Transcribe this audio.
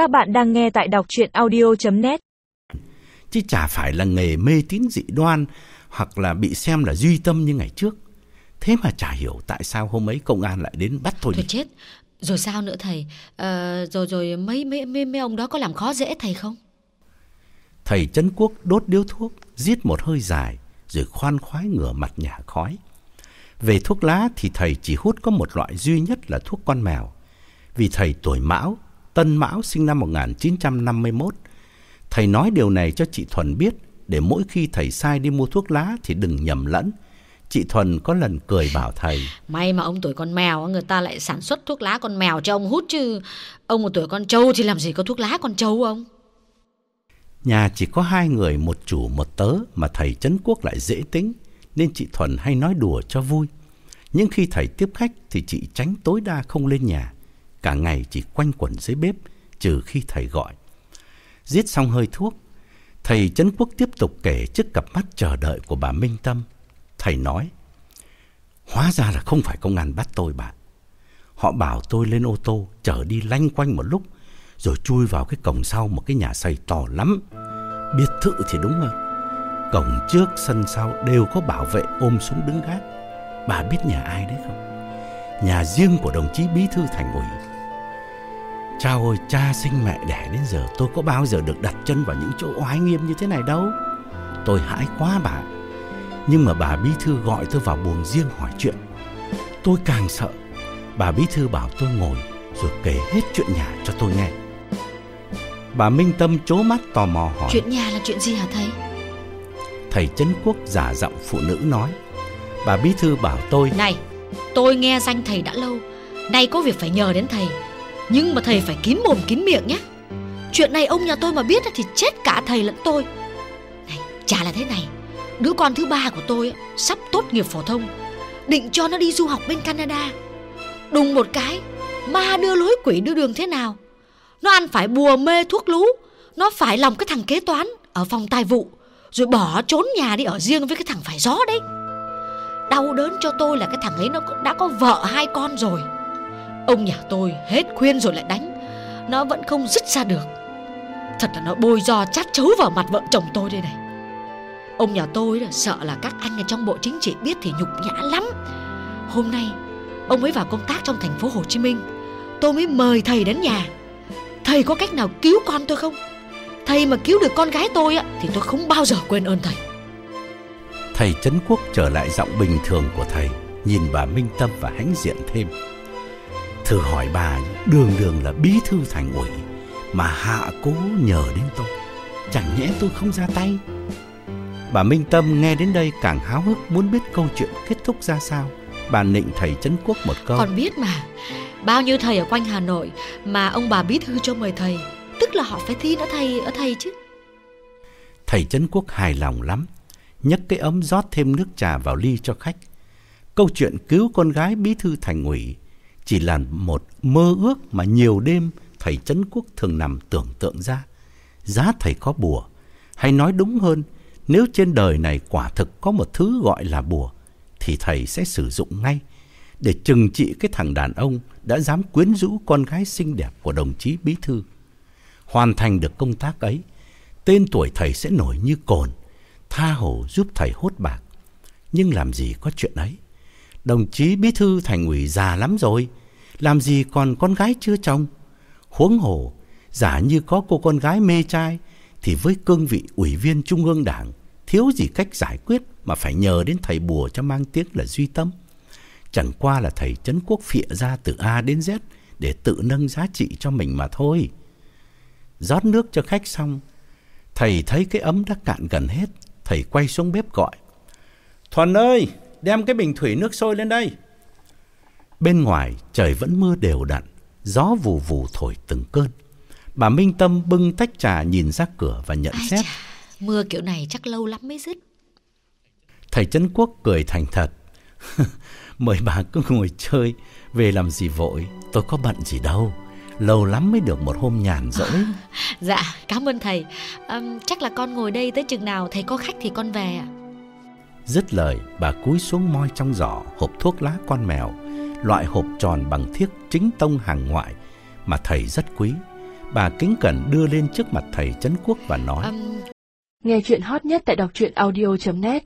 Các bạn đang nghe tại đọc chuyện audio.net Chứ chả phải là nghề mê tín dị đoan hoặc là bị xem là duy tâm như ngày trước. Thế mà chả hiểu tại sao hôm ấy công an lại đến bắt tôi Thôi đi. chết, rồi sao nữa thầy? Ờ, rồi rồi mấy, mấy mấy mấy ông đó có làm khó dễ thầy không? Thầy Trấn Quốc đốt điếu thuốc, giết một hơi dài, rồi khoan khoái ngửa mặt nhả khói. Về thuốc lá thì thầy chỉ hút có một loại duy nhất là thuốc con mèo. Vì thầy tuổi Mão, Tân Mão sinh năm 1951. Thầy nói điều này cho chị Thuần biết, để mỗi khi thầy sai đi mua thuốc lá thì đừng nhầm lẫn. Chị Thuần có lần cười bảo thầy, May mà ông tuổi con mèo, người ta lại sản xuất thuốc lá con mèo cho ông hút chứ. Ông một tuổi con trâu thì làm gì có thuốc lá con trâu ông? Nhà chỉ có hai người, một chủ một tớ mà thầy Trấn Quốc lại dễ tính, nên chị Thuần hay nói đùa cho vui. Nhưng khi thầy tiếp khách thì chị tránh tối đa không lên nhà. Cả ngày chỉ quanh quẩn dưới bếp, trừ khi thầy gọi. Giết xong hơi thuốc, thầy Trấn Quốc tiếp tục kể trước cặp mắt chờ đợi của bà Minh Tâm. Thầy nói, hóa ra là không phải công an bắt tôi bạn Họ bảo tôi lên ô tô, chở đi lanh quanh một lúc, rồi chui vào cái cổng sau một cái nhà xây to lắm. Biệt thự thì đúng không Cổng trước, sân sau đều có bảo vệ ôm súng đứng gác. Bà biết nhà ai đấy không? Nhà riêng của đồng chí bí thư thành ủy. Chao ơi, cha sinh mẹ đẻ đến giờ tôi có bao giờ được đặt chân vào những chỗ oái nghiêm như thế này đâu. Tôi hãi quá bà. Nhưng mà bà bí thư gọi tôi vào buồng riêng hỏi chuyện. Tôi càng sợ. Bà bí thư bảo tôi ngồi rồi kể hết chuyện nhà cho tôi nghe. Bà Minh Tâm chố mắt tò mò hỏi. Chuyện nhà là chuyện gì hả thầy? Thầy Trấn Quốc giả giọng phụ nữ nói. Bà bí thư bảo tôi Này, tôi nghe danh thầy đã lâu. Nay có việc phải nhờ đến thầy. Nhưng mà thầy phải kín mồm kín miệng nhé. Chuyện này ông nhà tôi mà biết thì chết cả thầy lẫn tôi. Này, chả là thế này. Đứa con thứ ba của tôi sắp tốt nghiệp phổ thông. Định cho nó đi du học bên Canada. Đùng một cái, ma đưa lối quỷ đưa đường thế nào? Nó ăn phải bùa mê thuốc lú. Nó phải lòng cái thằng kế toán ở phòng tài vụ. Rồi bỏ trốn nhà đi ở riêng với cái thằng phải gió đấy. Đau đớn cho tôi là cái thằng ấy nó đã có vợ hai con rồi. Ông nhà tôi hết khuyên rồi lại đánh. Nó vẫn không dứt ra được. Thật là nó bôi do chát chấu vào mặt vợ chồng tôi đây này. Ông nhà tôi là sợ là các anh ở trong bộ chính trị biết thì nhục nhã lắm. Hôm nay, Ông ấy vào công tác trong thành phố Hồ Chí Minh. Tôi mới mời thầy đến nhà. Thầy có cách nào cứu con tôi không? Thầy mà cứu được con gái tôi á, Thì tôi không bao giờ quên ơn thầy. Thầy Trấn Quốc trở lại giọng bình thường của thầy, Nhìn bà Minh Tâm và hãnh diện thêm. Thử hỏi bà đường đường là bí thư thành ủy Mà hạ cố nhờ đến tôi. Chẳng nhẽ tôi không ra tay? Bà Minh Tâm nghe đến đây càng háo hức muốn biết câu chuyện kết thúc ra sao. Bà nịnh thầy Trấn Quốc một câu. Còn biết mà. Bao nhiêu thầy ở quanh Hà Nội Mà ông bà bí thư cho mời thầy Tức là họ phải thi nữa thầy ở thầy chứ. Thầy Trấn Quốc hài lòng lắm nhấc cái ấm rót thêm nước trà vào ly cho khách. Câu chuyện cứu con gái bí thư thành ủy chỉ là một mơ ước mà nhiều đêm thầy Trấn Quốc thường nằm tưởng tượng ra. Giá thầy có bùa. Hay nói đúng hơn, Nếu trên đời này quả thực có một thứ gọi là bùa, Thì thầy sẽ sử dụng ngay Để trừng trị cái thằng đàn ông Đã dám quyến rũ con gái xinh đẹp của đồng chí bí thư. Hoàn thành được công tác ấy, Tên tuổi thầy sẽ nổi như cồn, Tha hồ giúp thầy hốt bạc. Nhưng làm gì có chuyện ấy? Đồng chí bí thư thành ủy già lắm rồi. Làm gì còn con gái chưa chồng? Huống hồ, Giả như có cô con gái mê trai, Thì với cương vị ủy viên trung ương đảng, Thiếu gì cách giải quyết Mà phải nhờ đến thầy bùa cho mang tiếng là duy tâm. Chẳng qua là thầy Trấn Quốc phịa ra từ A đến Z Để tự nâng giá trị cho mình mà thôi. Rót nước cho khách xong, thầy thấy cái ấm đã cạn gần hết, thầy quay xuống bếp gọi. Thuần ơi! Đem cái bình thủy nước sôi lên đây. Bên ngoài trời vẫn mưa đều đặn gió vù vù thổi từng cơn. Bà minh tâm bưng tách trà nhìn ra cửa và nhận Ai xét. chà, Mưa kiểu này chắc lâu lắm mới dứt. Thầy trấn quốc cười thành thật. Mời bà cứ ngồi chơi về làm gì vội tôi có bận gì đâu. Lâu lắm mới được một hôm nhàn rỗi. Dạ cảm ơn thầy. Ừm, Chắc là con ngồi đây tới chừng nào thầy có khách thì con về ạ Dứt lời, bà cúi xuống moi trong giỏ hộp thuốc lá con mèo, loại hộp tròn bằng thiếc chính tông hàng ngoại mà thầy rất quý. Bà kính cẩn đưa lên trước mặt thầy Trấn Quốc và nói Um, Nghe chuyện hot nhất tại đọc truyện audio.net